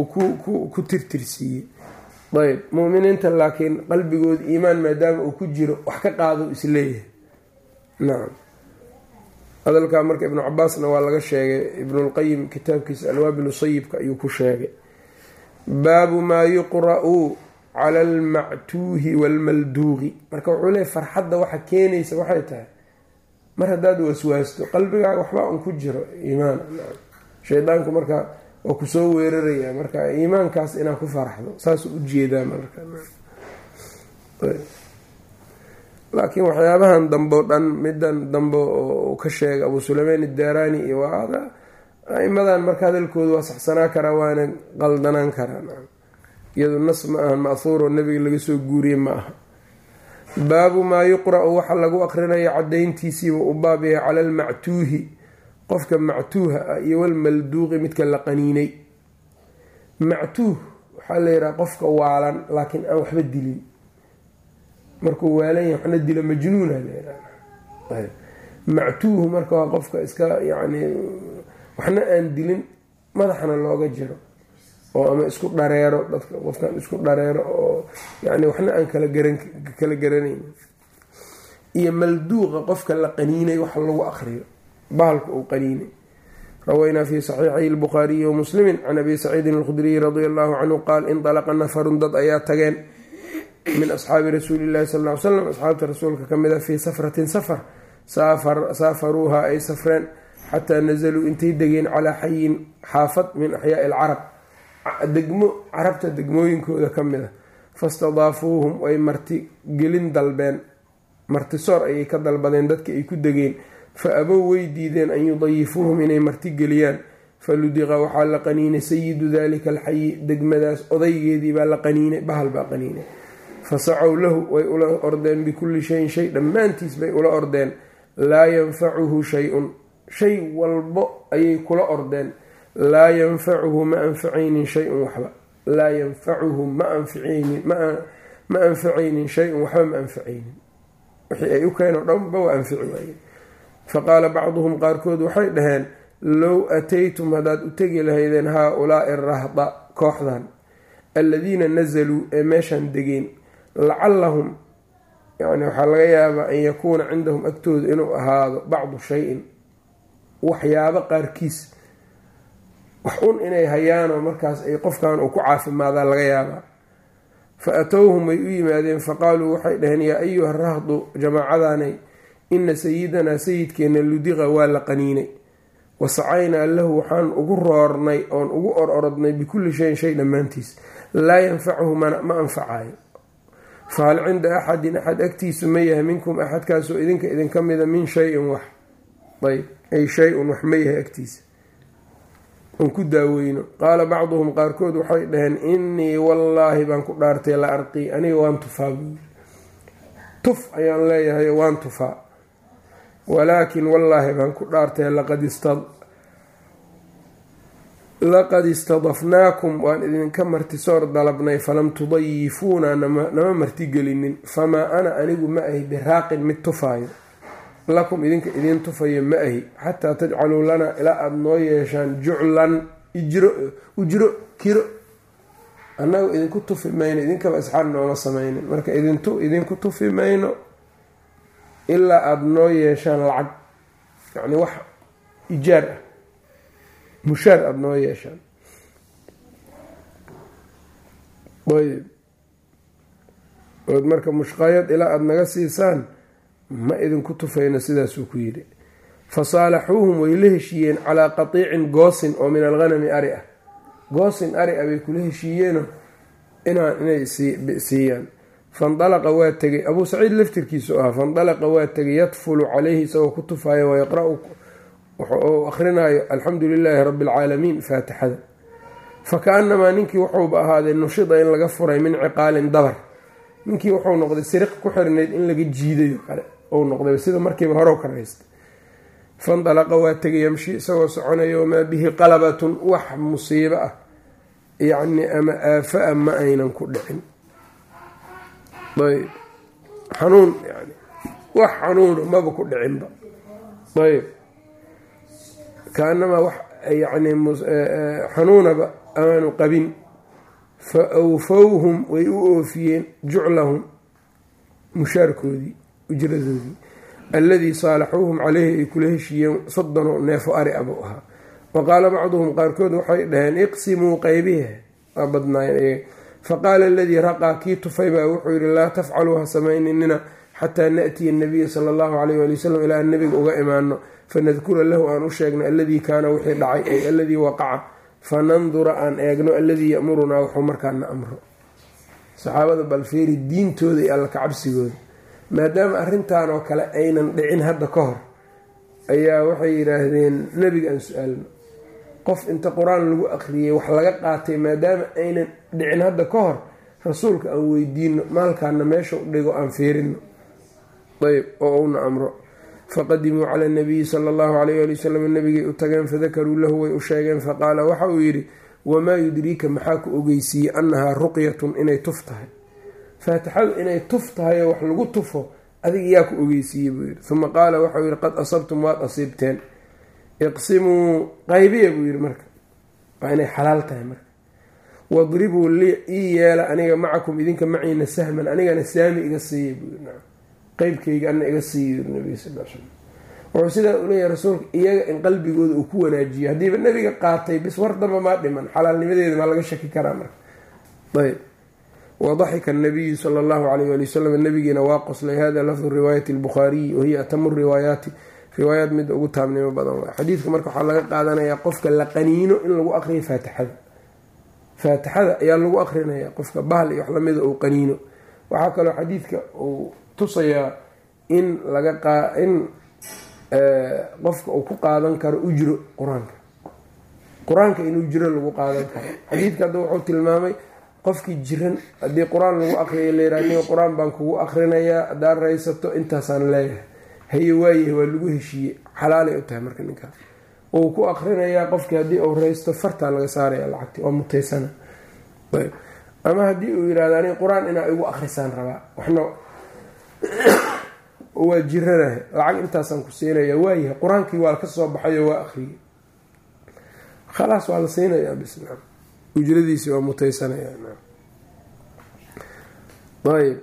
[SPEAKER 1] ku ku tirtirsiiyey. Ayb muminiinta laakiin qalbigooda iimaan maadaama uu ku jiro wax ka qaado is leeyahay nacam hadalkaa marka ibnu cabaasna waa laga sheegay ibnulqayim kitaabkiisa alwaabil sayibka ayuu ku sheegay. Baabu maa yuqra-u cala almactuuhi waalmalduuqi marka wuxuu leeyahy farxadda waxa keenaysa waxay tahay mar haddaad waswaasto qalbigaaga waxbaa un ku jiro iimaan. Shaydaanku marka waa ku soo weeraraya marka iimaankaas inaad ku faraxdo saasuu u jeedaa marka. Laakiin waxyaabahan dambe o dhan midan dambe oo ka sheega abu suleymaan idaaraani iyo waa aimadan marka hadalkooda waa saxsanaa karaa waana qaldanaan karaa iyadu nas ma ahan ma'huur oo nabiga laga soo guuriye ma aha. Baabu maa yuqra-u waxa lagu aqrinayo cadayntiisiiba u baab cala almactuuhi qofka mactuuha ah iyo walmalduuqi midka la qaniinay. Mactuuh waxaa la yidhaha qofka waalan laakiin aan waxba dilin. Markuu waalan yahay waxna dilo majnuuna la mactuuhu marka waa qofka iska yacni waxna aan dilin madaxna looga jiro oo ama isku dhareero dadka qofkan isku dhareero oo yani waxna aan kala garan kala garanayn. Iyo malduuqa qofka la qaniinay wax lagu aqriyo bahalka uu qaniinay. Rawaynaa fi saxiixay lbukhaariyi wamuslimi can abi saciidin alkhudriyi radia allahu canhu qaal indalaqa nafarun dad ayaa tageen min asxaabi rasuuli llahi sal ly slam asxaabta rasuulka ka mid a fii safratin safar saafaruuha ay safreen xataa nazaluu intay degeen calaa xayin xaafad min axyaai alcarab degmo carabta degmooyinkooda ka mid a fastadaafuuhum way marti gelin dalbeen. Martisoor ayay ka dalbadeen dadka ay ku degeen. Fa abow way diideen an yudayifuuhum inay marti geliyaan. Faludiqa waxaa la qaniinay sayidu dalika alxayi degmadaas odaygeedii baa la qaniinay bahal baa qaniinay. Fasacow lahu way ula ordeen bikulli shayin shay dhammaantiis bay ula ordeen. Laa yanfacuhu shay-un shay walbo ayay kula ordeen laa yanfacuhu ma anfacaynin shay-un waxba. Laa yanfacuhu ma anficaynin ma anfacaynin shay-un waxba ma anfacaynin wixii ay u keenoo dhanba waa anfici waayeen faqaala bacduhum qaarkood waxay dhaheen low ataytum haddaad u tegi lahaydeen haa-ulaai rahda kooxdan alladiina nazaluu ee meeshaan degeen lacallahum yani waxaa laga yaabaa an yakuuna cindahum agtooda inuu ahaado bacdu shay-in. Waxyaabo qaarkiis wax un inay hayaanoo markaas ay qofkan uu ku caafimaadaan laga yaabaa. Fa atowhum way u yimaadeen faqaaluu waxay dhaheen yaa ayuha rahdu jamaacadanay ina sayidanaa sayidkeenna ludiqa waa la qaniinay. Wasacaynaa lahu waxaan ugu roornay oon ugu or orodnay bikulli shayin shay dhammaantiis. Laa yanfacuhu ma anfacayo fahal cinda axadin axad agtiisu ma yahay minkum axadkaasoo idinka idinka mida min shayin wax. Ayb ay shay-un wax ma yahay agtiisa on ku daaweyno. Qaala bacduhum qaarkood waxay dhaheen innii wallaahi baan ku dhaartay la arqii aniga waan tufaa. Tuf ayaan leeyahay waan tufaa. Walaakin wallaahi baan ku dhaartay laqad istadafnaakum waan idinka martisoor dalabnay falam tudayifuuna nama martigelinin famaa ana anigu ma ahi biraaqin mid tufaayo lakum idinka idiin tufayo ma ahi. Xataa tajcaluu lanaa ilaa aada noo yeeshaan juclan ijro ujro kiro. Annagu idinku tufi mayno idinkaba isxaar nooma samaynin. Marka idinku tufi mayno ilaa aada noo yeeshaan lacag. Yacni wax ijaar ah. Mushaar aada noo yeeshaan. Ayb marka mushqayad ilaa aada naga siisaan ma idinku tufayno sidaasuu ku yidhi. Fa saalaxuuhum way la heshiiyeen calaa qatiicin goosin oo min alghanami ari ah. Goosin ari ah bay kula heshiiyeeno inay siiyaan. Fandalaqa waa tegay abuu saciid laftirkiisu ahaa fandalaqa waa tegay yadfulu calayhi isagoo ku tufayo wayaqra-u wuxuu akhrinayo alxamdu lilaahi rabbi alcaalamiin faatixada. Fa ka-anamaa ninkii wuxuuba ahaaday nushida in laga furay min ciqaalin dabar. Ninkii wuxuu noqday siriq ku xirnayd in laga jiidayo kale ou noqday sida markiiba horow ka raystay fandalaqa waa tegay yamshi isagoo soconaya wamaa bihi qalabatun wax musiibo ah. Yacni ama aafa-a ma aynan ku dhicin. Ayb. Xanuun yani wax xanuuna maba ku dhicinba. Ayb. Kaanamaa wax yani xanuunaba aanu qabin. Fa awfowhum way u oofiyeen juclahum mushaarkoodii ujradoodii alladii saalaxuuhum caleyhi ay kula heshiiyeen soddonoo neefo ari abuu ahaa. Wa qaala bacduhum qaarkood waxay dhaheen iqsimuu qaybihe waa badnaayeen faqaala aladii raqaa kii tufay baa wuxuu yihi laa tafcaluu ha samayninina xataa naatiya nabiya sala allahu caleyh waali wasalam ilaa aan nabiga uga imaano fanadkura lahu aan u sheegno alladii kaana wixii dhacay ay alladii waqaca. Fanandura aan eegno alladii yamurunaa wuxuu markaana amro. Saxaabada balfeeri diintooda iyo alla kacabsigooda maadaama arrintan oo kale aynan dhicin hadda ka hor ayaa waxay yidhaahdeen nebiga aan su'aalno qof inta qur'aan lagu akhriyey wax laga qaatay maadaama aynan dhicin hadda ka hor rasuulka aan weydiino maalkaana meesha u dhigo aan fiirino ayb oo uuna amro. Faqadimuu cala nabiyi sala allahu calayh ali wasalam nabigay u tageen fadakaruu lahu way u sheegeen faqaala waxa uu yidhi wamaa yudriika maxaa ku ogeysiiyey annahaa ruqyatun inay tuf tahay faatixadu inay tuf tahay oo wax lagu tufo adiga yaa ku ogeysiiyey buu yidhi. Uma qaala waxau yidhi qad asabtum waad asiibteen iqsimuu qaybiya buu yidhi marka. Waa inay xalaal tahay marka. Wadribuu li ii yeela aniga macakum idinka maciina sahman anigana saami iga siiya buu yidhi. Qeybkayga ana iga siiyo nabiga sal l wuxuu sidaa uleeyahay rasuulka iyaga in qalbigooda uu ku wanaajiyo. Haddiiba nabiga qaatay bis war damba maa dhiman xalaalnimadeeda maa laga shaki karaa marka. Ayb wadaxika anabiyu sala allahu alayh ali wasalam nabigiina waa qoslay. Hada lafdu riwaayati albukhaariyi wahiya atamu riwaayaati riwaayaad midda ugu taabnimo badan. Waa xadiidka marka waxaa laga qaadanayaa qofka la qaniino in lagu aqriyo faatixada. Faatixada ayaa lagu aqrinaya qofka bahal iyo wax lamida uu qaniino. Waxaa kaloo xadiidka uu tusayaa in laga in qofka uu ku qaadan karo ujro qur'aanka. Qur'aanka inuu jiro lagu qaadan karo. Xadiidka hadda wuxuu tilmaamay qofkii jiran haddii qur'aan lagu aqriya layraa niga qur'aan baan kugu aqrinayaa haddaad raysato intaasaan leeyahay. Haye waayahay waa lagu heshiiyey. Xalaalay u tahay marka ninkaas uu ku aqrinayaa qofkii haddii uu raysto fartaa laga saaraya lacagti waa mutaysana. Ama haddii uu yihahdo aniga qur'aan inaa igu akrisaan rabaa. Waxna waa jiranahay lacag intaasaan ku siinaya. Waayahay qur'aankii waa ka soo baxayo waa akriyay khalaas waa la siinayaa bisna ujradiisi waa mutaysanaya. Ayb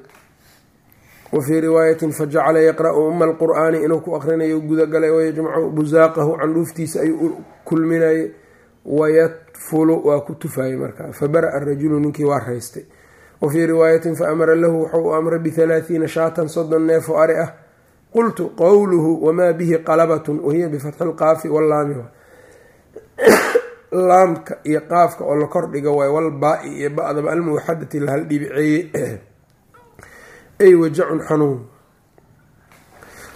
[SPEAKER 1] wafii riwaayatin fajacala yaqra-u uma alqur-aani inuu ku akrinayo gudagalay wayajmacu busaaqahu candhuuftiisa ayuu kulminayay. Wayatfulu waa ku tufayay markaa fabara-a rajulu ninkii waa raystay. Wafii riwaayatin faamara lahu wuxuu u amray bihalaahiina shaatan soddon neef oo ari ah. Qultu qowluhu wamaa bihi qalabatun wahiya bifatxi lqaafi wallaami laamka iyo qaafka oo la kordhiga waay walbaa-i iyo ba-daba almuwaxadati lahal dhibiceeye ay wajacun xanuun.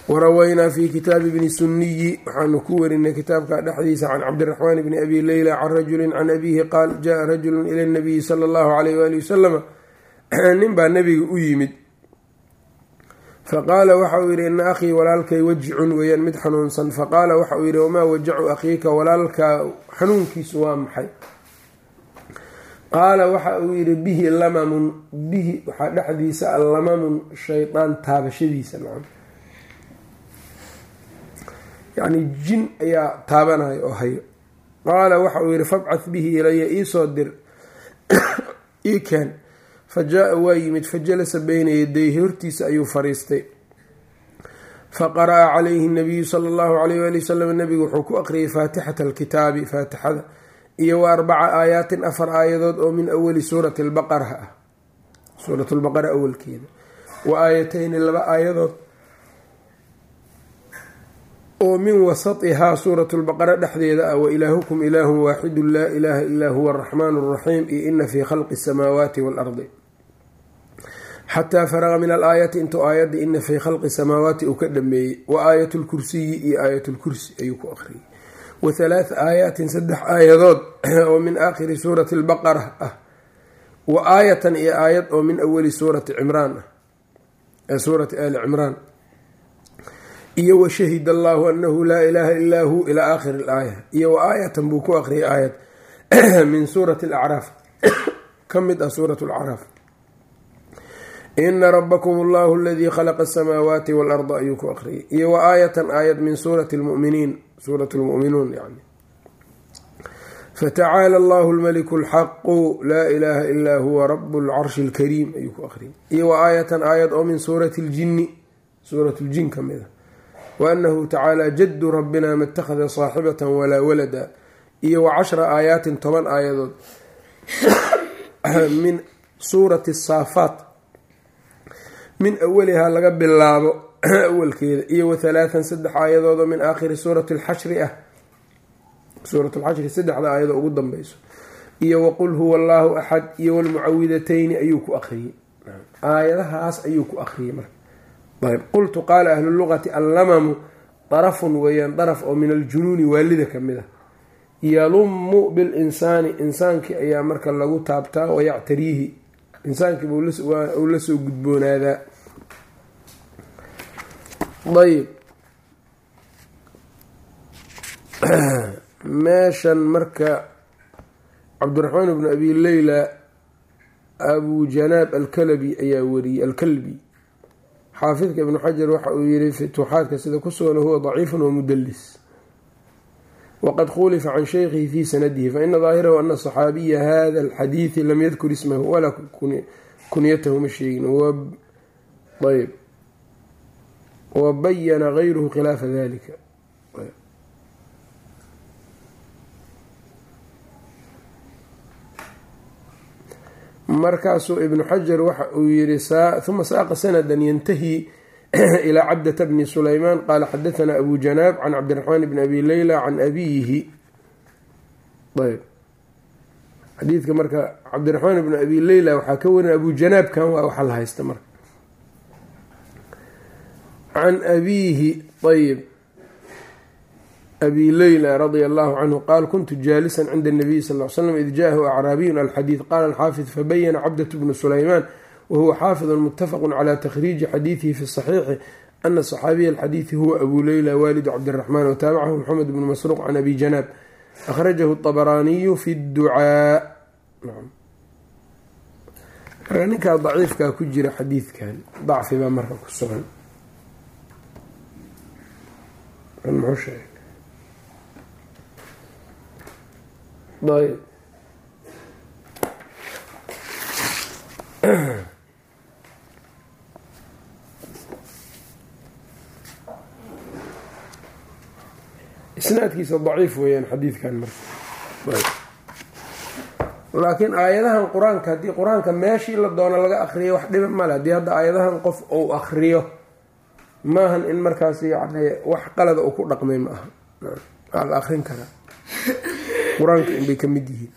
[SPEAKER 1] Warawaynaa fi kitaabi bni sunniyi waxaanu ku warinay kitaabka dhexdiisa can cabdiraxmaan bni abi leyla can rajulin can abiihi qaal jaa rajulu ila nabiyi sala allahu alayh waali wasalama nin baa nabiga u yimid faqaala waxa uu yidhi ina akhii walaalkay wajicun weeyaan mid xanuunsan faqaala waxa uu yidhi wamaa wajacu akhiika walaalkaa xanuunkiisu waa maxay qaala waxa uu yidhi bihi lamamun bihi waxaa dhexdiisa allamamun shaydaan taabashadiisa nacam yacni jin ayaa taabanaya oo hayo qaala waxa uu yidhi fabcath bihi ilaya iisoo dir ii keen fa jaa-a waa yimid fajalasa beyna yadayhi hortiisa ayuu fariistay. Faqara'a calayhi nabiyu sala allahu alayh waali wasalam nabigu wuxuu ku aqriyay faatixata alkitaabi faatixada iyo wa arbaca aayaatin afar aayadood oo min awali suurati lbaqara ah suurat lbaqara awalkeeda. Wa aayatayni laba aayadood oo min wasatihaa suurat lbaqara dhexdeeda ah wa ilaahukum ilaahun waaxidun laa ilaaha ilaa huwa araxmaan araxiim iyo ina fii khalqi asamaawaati waalardi xataa faraqa min alaayati intuu aayadda ina fii khalqi samaawaati uu ka dhameeyey wa aayat lkursiyi iyo aayat lkursi ayuu ku aqriyay wa halaatha aayaatin saddex aayadood oo min aakhiri suurati albaqara ah wa aayatan iyo aayad oo min awali suurati cimraan ah ee suurati aali cimraan iyo wa shahid allahu anahu laa ilaaha illaa hu ilaa aakhiri alaaya iyo wa aayatan buu ku aqriyay aayad min suurati alacraaf ka mid ah suurat alacraaf ina rabakum allahu aladii khalaqa asamaawaati waalarda ayuu ku aqriyay iyo wa aayatan aayad min suurati lmuminiin suurat lmuminuun yani fatacaala allahu lmaliku alxaqu laa ilaaha ilaa huwa rabu lcarshi alkariim ayuu ku aqriyay iyo wa aayatan aayad oo min suurati ljinni suurat ljin ka mid a waanahu tacaala jadu rabbina ma itakhada saaxibata walaa walada iyo wa cashra aayaatin toban aayadood min suurati saafaat min awalihaa laga bilaabo awalkeeda iyo wa halaathan saddex aayadoodoo min aakhiri suurati alxashri ah. Suurat lxashri saddexda aayadoo ugu danbeyso iyo waqul huwa allaahu axad iyo walmucawidatayni ayuu ku aqriyey aayadahaas ayuu ku aqriyey marka. Ayb qultu qaala ahlu lugati allamamu darafun weeyaan daraf oo min aljunuuni waalida ka mid a yalumu bilinsaani insaankii ayaa marka lagu taabtaa wayactariihi insaankiiba uu la soo gudboonaadaa ayb meeshan marka cabdiraxmaan ibnu abi leyla abu janaab alkalabi ayaa wariyey alkalbi. Xaafidka ibnu xajar waxa uu yihi fituuxaadka sida ku sugan huwa daciifun wamudalis waqad khulifa can shaykhihi fi sanadihi faina daahirahu ana saxaabiya hada alxadiidi lam yadkur ismahu walaa kunyatahu ma sheegin. Ayb wabayana gayruhu khilaafa dalika markaasuu ibnu xajar waxa uu yihi uma saaqa sanada yantahi ilaa cabdata bni sulaymaan qaala xadahanaa abu janaab can cabdiraxmaan bni abi leyla can abiyihi ayb. Xadiidka marka cabdiraxmaan bni abi leyla waxaa ka warin abu janaabkan waa waxa la haysta marka can abiihi ayb abi leyla radia allahu canhu qaal kuntu jaalisan cinda nabiyi sal l slam id jaahu acraabiyun alxadiid. Qaala alxaafid fabayana cabdat bnu sulaymaan wahuwa xaafidun mutafaqu cala takhriiji xadiidihi fi saxiixi ana saxaabiya alxadiidi huwa abu leyla waalidu cabdiraxmaan wataabacahu maxamed bnu masruuq can abi janaab. Akhrajahu طabaraaniyu fi ducaa ninkaa daciifkaa ku jira xadiidkan dacfi baa marka ku sugan muxuu sheegay ayb isnaadkiisa daciif weeyaan xadiidkan marka. Laakiin aayadahan qur'aanka haddii qur'aanka meeshii la doono laga akriyo wax dhiba male haddii hadda aayadahan qof uu akriyo maahan in markaas yani wax qalada uu ku dhaqmay ma aha. Waa la akrin karaa qur'aanka inbay ka mid yihiin.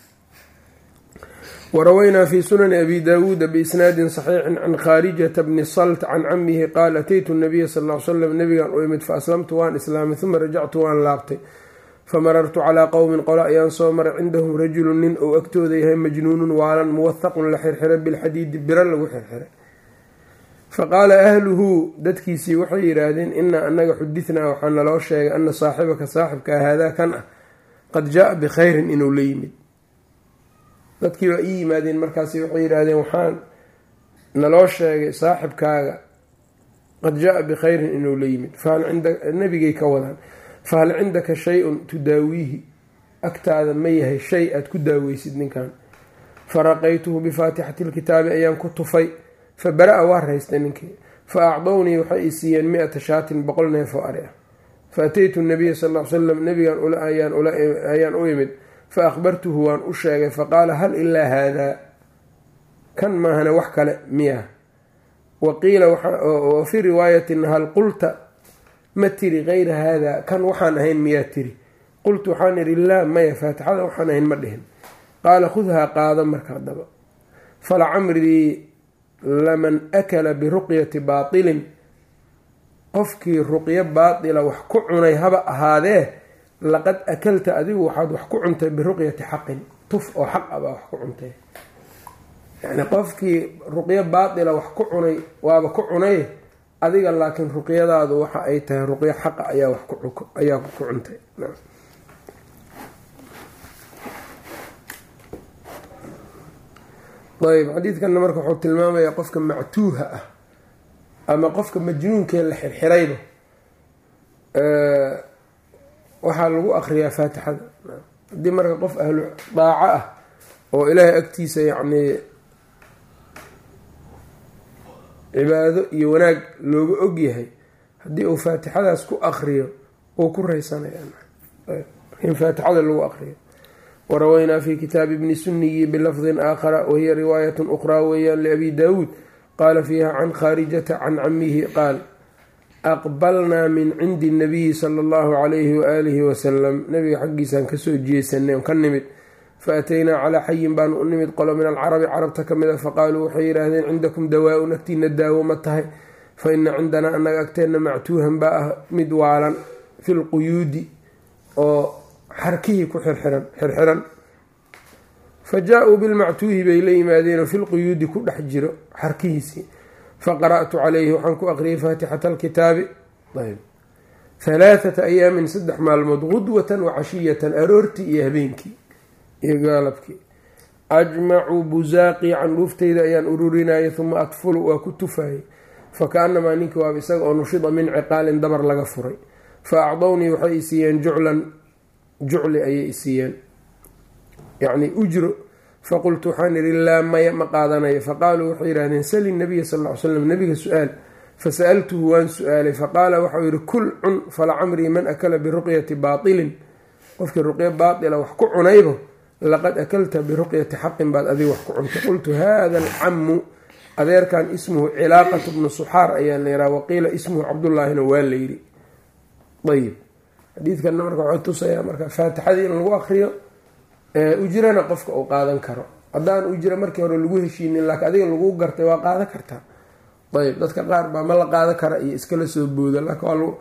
[SPEAKER 1] Warawaynaa fi sunani abi daawuuda biisnaadin saxiixin can khaarijata bni salt can camihi qaal ataytu nabiya sal l slam nabigan u imid fa aslamtu waan islaamay uma rajactu waan laabtay. Famarartu calaa qowmin qolo ayaan soo maray cindahum rajulun nin ou agtooda yahay majnuunun waalan muwahaqun la xirxiray bilxadiidi biro lagu xirxiray faqaala ahluhu dadkiisii waxay yidhaahdeen inaa anaga xudithnaa waxaa naloo sheegay ana saaxibaka saaxibkaa haadaa kan ah qad jaa bikhayrin inuu la yimid dadkii baa ii yimaadeen markaasi waxay yidhaahdeen waxaan naloo sheegay saaxibkaaga qad jaa bikhayrin inuu la yimid nabigay ka wadaan fahal cindaka shay-un tudaawiihi agtaada ma yahay shay aada ku daaweysid ninkan faraqaytuhu bifaatixati lkitaabi ayaan ku tufay fa bara-a waa raystay ninkii. Fa acdownii waxay i siiyeen mi-ata shaatin boqol neef oo ari ah. Fa ataytu nabiya sal l salam nabigan ayaan u imid. Fa akhbartuhu waan u sheegay. Faqaala hal ilaa haadaa kan maahane wax kale miya wa qiila fii riwaayatin hal qulta? Ma tiri kayra haadaa kan waxaan ahayn miyaa tiri. Qultu waxaan idhi laa maya faatixada waxaan ahayn ma dhihin. Qaala khudhaa qaado marka haddaba falacamrii laman akala biruqyati baatilin. Qofkii ruqyo baatila wax ku cunay haba ahaadee laqad akalta adigu waxaad wax ku cuntay biruqyati xaqin. Tuf oo xaq a baa wax ku cuntay. Yani qofkii ruqyo baatila wax ku cunay waaba ku cunay adiga laakiin ruqyadaadu waxa ay tahay ruqyo xaqa ayaa ku cuntay ayb xadiidkanna marka wuxuu tilmaamayaa qofka mactuuha ah ama qofka majnuunkee la xirxirayba waxaa lagu akriyaa faatixada. Haddii marka qof ahlu daaco ah oo ilaahay agtiisa yacnii cibaado iyo wanaag looga og yahay haddii uu faatixadaas ku akriyo uu ku raysanaya. In faatixada lagu akriyo warawaynaa fi kitaabi bni suniyi bilafdin aakhara wahiya riwaayat ukhraa weeyaan liabi daawuud qaala fiiha can khaarijata can camihi qaal aqbalnaa min cindi nabiyi sala allahu calayhi waaalihi wasalam nabiga xaggiisaan ka soo jeesanay ka nimid faataynaa calaa xayin baanu u nimid qolo min alcarabi carabta ka mid a faqaaluu waxay yidhaahdeen cindakum dawaa-un agtiina daawo ma tahay fa ina cindanaa annaga agteenna mactuuhan baa ah mid waalan fi lquyuudi oo xarkihii ku xirxiran xirxiran. Fa jaa-uu bilmactuuhi bay la yimaadeenoo fi lquyuudi ku dhex jiro xarkihiisii faqara'tu calayhi waxaan ku aqriyay faatixata alkitaabi ayb. Halaathata ayaamin saddex maalmood qudwatan wa cashiyatan aroortii iyo habeenkii iyo gaalabkii. Ajmacu busaaqii candhuufteyda ayaan ururinayay uma atfulu waa ku tufayay faka-anamaa ninkii waaba isaga oo nushida min ciqaalin dabar laga furay. Fa acdownii waxay isiiyeen juclan jucli ayay isiiyeen yacni ujro faqultu waxaan idhi laa maya ma qaadanayo faqaaluu waxay yidhahdeen sali nabiya sal ly slam nabiga su'aal. Fasa'altuhu waan su'aalay. Faqaala waxau yihi kul cun falacamrii man akala biruqyati baatilin. Qofkii ruqyo baatila wax ku cunaybo laqad akalta biruqyati xaqin baad adiga wax ku cuntay qultu hada alcamu adeerkan ismuhu cilaaqatu bnu suxaar ayaa layidhaha waqiila ismuhu cabdullaahina waa layidhi ayib xadiidkanna marka waxuu tusayaa marka faatixadii in lagu akriyo ujrana qofka uu qaadan karo. Haddaan ujra markii hore lagu heshiinin laakiin adiga lagu gartay waa qaadan kartaa ayb dadka qaar baa ma la qaadan kara iyo iskala soo booda. Laakiin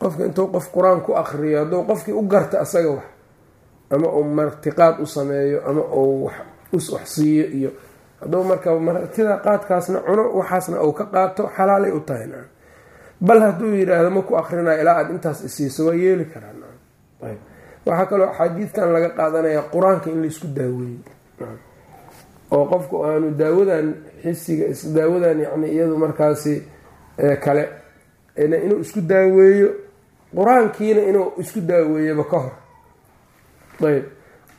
[SPEAKER 1] qofka intuu qof qur'aan ku akriyo hadduu qofkii u garta asaga wax ama uu martiqaad u sameeyo ama uu wax siiyo iyo hadduu marka martida qaadkaasna cuno waxaasna uu ka qaato xalaalay u tahay bal hadduu yidhaahdo ma ku akrinayo ilaa aada intaas isiiso waa yeeli karaa na waxaa kaloo axaadiidkan laga qaadanaya qur'aanka in la isku daaweeyo oo qofku aanu daawadan xisiga daawadan yani iyadu markaasi kale inuu isku daaweeyo qur'aankiina inuu isku daaweeyoba ka hor. Ayb.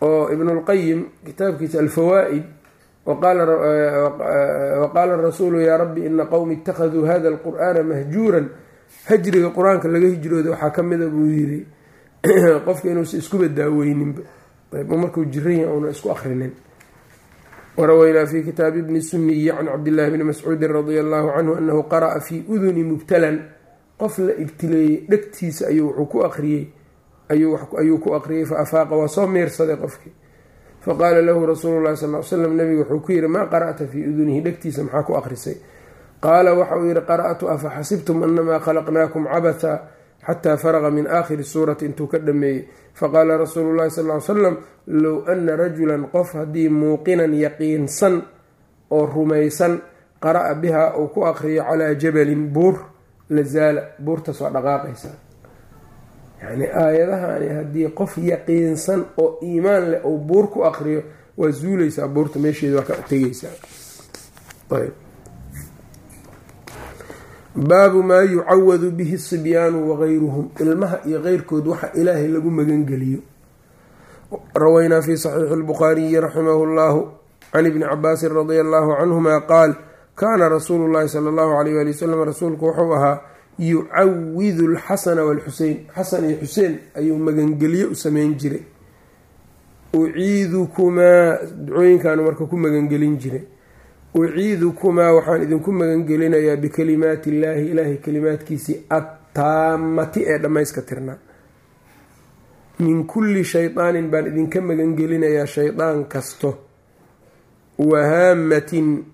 [SPEAKER 1] Oo ibnulqayim kitaabkiisa alfawaa-id waqaala rasuulu yaa rabbi ina qowmi ittakhaduu hada alqur'aana mahjuuran hajriga qur'aanka laga hijrooda waxaa kamida buu yiri qofka inuusa iskuba daaweyninba markuu jiran yahay una isku akrinin waraweynaa fi kitaabi bni suniyi can cabdillahi bni mascuudin radia allahu canhu anahu qara'a fii uduni mubtalan qof la ibtileeyey dhegtiisa ayuu ku akriyey ayuu ku aqriyey fa afaaqa waa soo miirsaday qofkii faqaala lahu rasuulu llahi sal l slam nabiga wuxuu ku yihi maa qara'ta fii udunihi? Dhegtiisa maxaa ku aqrisay qaala waxa uu yihi qara'tu afa xasibtum anamaa khalaqnaakum cabatha xataa faraqa min aakhiri suurati intuu ka dhameeyey. Faqaala rasuulu llahi sal l salam low ana rajulan qof haddii muuqinan yaqiinsan oo rumaysan qara'a bihaa uu ku aqriyo calaa jabalin buur la zaala. Buurtaas waa dhaqaaqaysaa yacni aayadahani haddii qof yaqiinsan oo iimaan leh ou buur ku aqriyo waa zuuleysaa buurta meesheeda waa ka tegeysaa baabu maa yucawadu bihi sibyaanu wagayruhum ilmaha iyo keyrkood waxa ilaahay lagu magangeliyo. Rawaynaa fi saxiixi lbukhaariyi raximahu llahu can ibni cabaasin radia allahu canhuma qaal kaana rasuulu llahi sala allahu alayh ali wasalam rasuulku wuxuu ahaa yucawidu alxasana waalxusein xasan iyo xuseen ayuu magangelyo u sameyn jiray. uciidukumaa ducooyinkaanu marka ku magangelin jiray. uciidukumaa waxaan idinku magangelinayaa bikalimaati illaahi ilaahay kalimaadkiisii attaamati ee dhammayska tirnaa min kulli shaydaanin baan idinka magangelinayaa shaydaan kasto. wahaamatin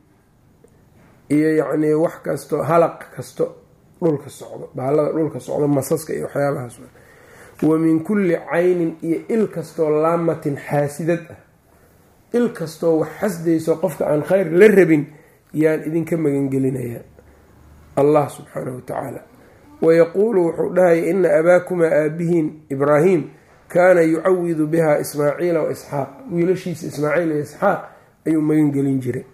[SPEAKER 1] iyo yacnii wax kasto halaq kasto dhulka socdo bahalada dhulka socdo masaska iyo waxyaabahaas. Wa min kulli caynin iyo il kastoo laamatin xaasidad ah. Il kastoo wax xasdayso qofka aan khayr la rabin yaan idinka magangelinayaa allah subxaanahu wa tacaala wayaquulu wuxuu dhahaya ina abaakumaa aabihiin ibraahim kaana yucawidu biha ismaaciila wa isxaaq. Wiilashiisa ismaaciil iyo isxaaq ayuu magangelin jiray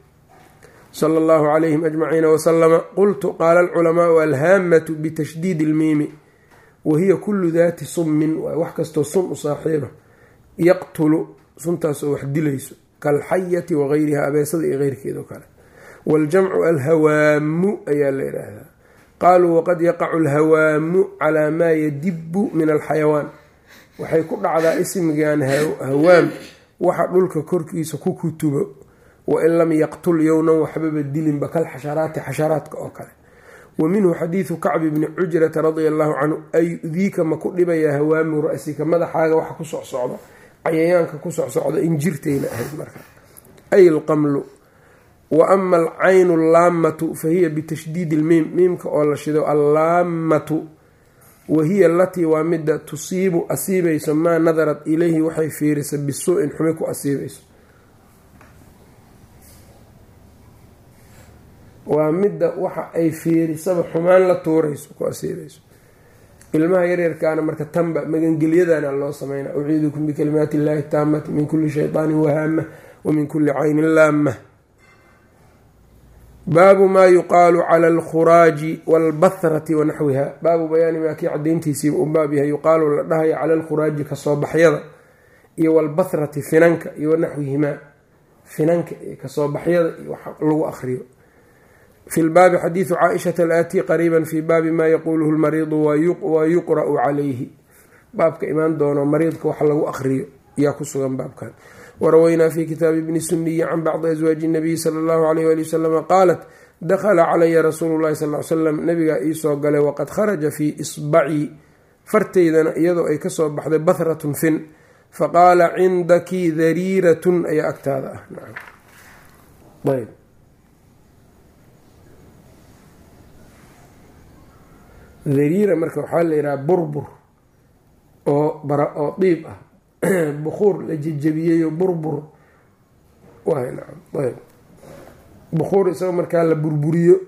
[SPEAKER 1] sala allahu calayhim ajmaciina wasalama qultu qaala alculamaau alhaamatu bitashdiidi ilmiimi wa hiya kullu daati summin wax kastoo sun u saaxiiba yaqtulu suntaasoo wax dilayso kalxayati wagayriha abeesada iyo keyrkeed oo kale. Waaljamcu alhawaamu ayaa la yidhaahdaa qaaluu waqad yaqacu alhawaamu calaa maa yadibu min alxayawaan. Waxay ku dhacdaa ismigan hawaam waxa dhulka korkiisa ku kutubo wain lam yaqtul yownan waxbaba dilinba kal xasharaadka oo kale. Wa minhu xadiidu kacbi bni cujrata radia allahu canhu ayudiika ma ku dhibaya hawaamu ra-sika madaxaaga waxa ku socsocdo cayayaanka ku socsocda injirtayna ahayd marka. Ay lqamlu wa ama alcaynu allaammatu fa hiya bitashdiidi ilmiim miimka oo la shido allaammatu wa hiya alatii waa midda tusiibu asiibayso maa nadarat ilayhi waxay fiirisa bisu-in xumi ku asiibayso waa midda waxa ay fiirisaba xumaan la tuurayso ku asiibayso ilmaha yaryarkaana marka tanba magangelyadana loo sameynaa. Uciidukum bikalimaati illahi taamati min kulli shayطaanin wahaama wa min kulli caynin laama baabu maa yuqaalu cala alkhuraaji waalbathrati wa naxwiha. Baabu bayaani maa kii cadayntiisiiba u baab yahay. Yuqaalu la dhahayo cala alkhuraaji ka soo baxyada iyo walbathrati finanka iyo wanaxwihimaa finanka iyo ka soo baxyada iyo wax lagu akriyo fi lbaabi xadiidu caaishata alaatii qariiban fi baabi maa yaquuluhu lmariidu wa yuqra'u calayhi baabka imaan doono mariidka wax lagu akriyo yaa ku sugan baabkan waraweynaa fi kitaabi bni suniyi can bacdi aswaaji nabiyi sala allahu alayh ali wasalama qaalat dakhala calaya rasuulu llahi sal l slam nabigaa iisoo galay waqad kharaja fii isbacii farteydana iyadoo ay ka soo baxday bahratun fin faqaala cindaki dariiratun ayaa agtaada ah dariira marka waxaa la yidhaha burbur oo bara oo diib ah. Bukuur la jejebiyeyo burbur. Ayb. Bukuur isagoo markaa la burburiyo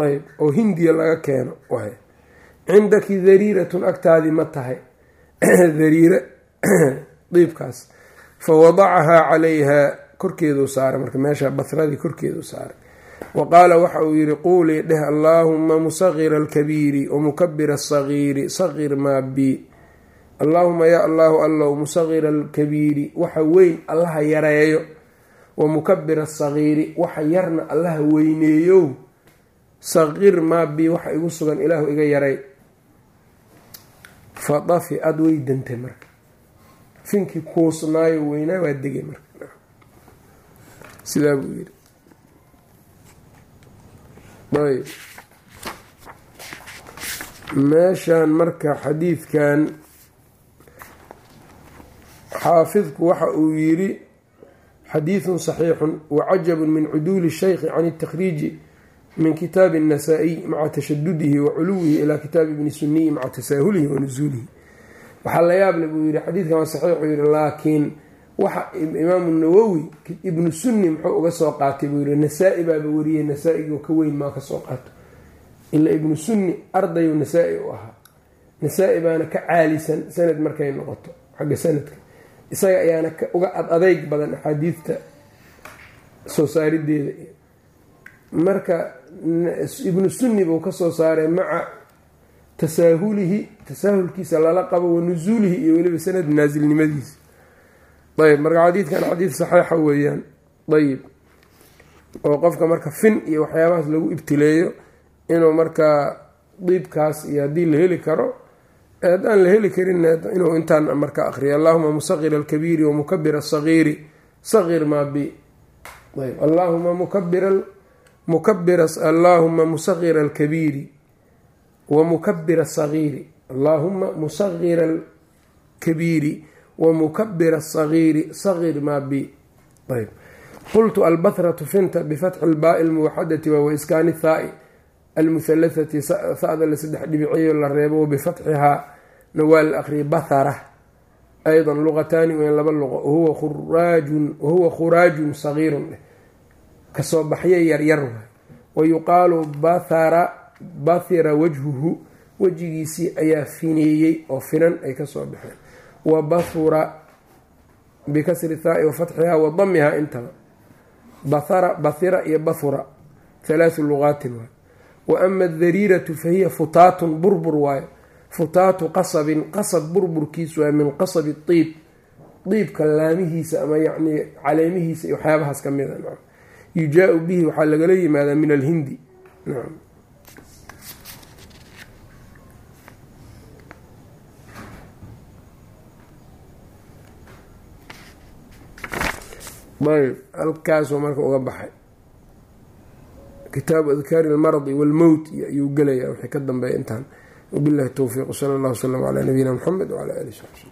[SPEAKER 1] ayb oo hindiya laga keeno waay cindaki dariiratun agtaadii ma tahay. Dariire diibkaas fa wadacahaa calayhaa korkeeduu saaray marka meesha basradii korkeeduu saaray wa qaala waxa uu yihi quulii dheh allaahuma musaqira alkabiiri wamukabira asagiiri saqir maa bi. Allaahuma yaa allahu allow musaqira alkabiiri. Waxa weyn allaha yareeyo. Wa mukabira asagiiri waxa yarna allaha weyneeyow saqir maa bi. Waxa igu sugan ilaahu iga yaray fa dafi aada way dantay marka. Finkii kuusnaayo weynaa waa degay marka. Sidaa buu yidhi ayb meeshan marka xadiidkan xaafidku waxa uu yidhi xadiidun saxiixun wacajabun min cuduuli shaykhi can اtakriiji min kitaabi الnasaa-iy maca tashadudihi wa culuwihi ilaa kitaabi ibni suniyi maca tasaahulihi wa nusuulihi waxaa la yaable buu yihi xadiidkan waa saxiixuu yihi laakiin waxa imaamu nawowi ibnu sunni muxuu uga soo qaatay buu yihi nasaa-i baaba wariyey nasaa-igoo ka weyn maa ka soo qaato. Ilaa ibnu sunni ardayu nasaa-i u ahaa. Nasaa-i baana ka caalisan sanad markay noqoto xagga sanadka. Isaga ayaana uga ad adeyg badan axaadiidta soo saarideeda. Marka ibnu sunni buu ka soo saaray maca tasaahulihi tasaahulkiisa lala qabo wa nusuulihi iyo weliba sanad naasilnimadiisa ayb marka xadiidkan xadiid saxiixa weeyaan. Ayib oo qofka marka fin iyo waxyaabahaas lagu ibtileeyo inuu markaa diibkaas iyo haddii la heli karo haddaan la heli karin inuu intaan marka aqriyo allahuma musaqir alkabiiri wamukabir asagiiri saqir maa bi. Ayb. Allahuma mukabir mukabir allaahuma musaqir alkabiiri wamukabir asagiiri allaahuma musaqir alkabiiri wmukabir asagiiri sagir maa bi ayb qultu albathratu finta bifatxi lbaai lmuwaxadati waa waiskaani thaai almuhalathati hada la saddex la reebo bifatxihaa na waa la aqriyay bathara ayda luqataani weyn laba luqo wahuwa khuraajun sagiirun ka soo baxyo yaryar wayuqaalu bathara bathira wajhuhu wejigiisii ayaa fineeyey oo finan ay ka soo baxeen wabahura bikasri thaai wafatxihaa wa damihaa intaba. Bahara bahira iyo bahura halaathu luqaatin waay. Wa ama adariiratu fahiya futaatun burbur waayo futaatu qasabin qasab burburkiisu waa min qasabi diib diibka laamihiisa ama yacnii caleemihiisa iyo waxyaabahaas ka mida nacam yujaa-u bihi waxaa lagala yimaadaa min alhindi nacam ayb halkaasuu marka uga baxay. Kitaabu adkaari almaradi walmowt ayuu gelaya wixii ka dambeeya intaan. Wabillahi towfiiq wsala allah wslam calaa nabiyina muxamed wcala alih slm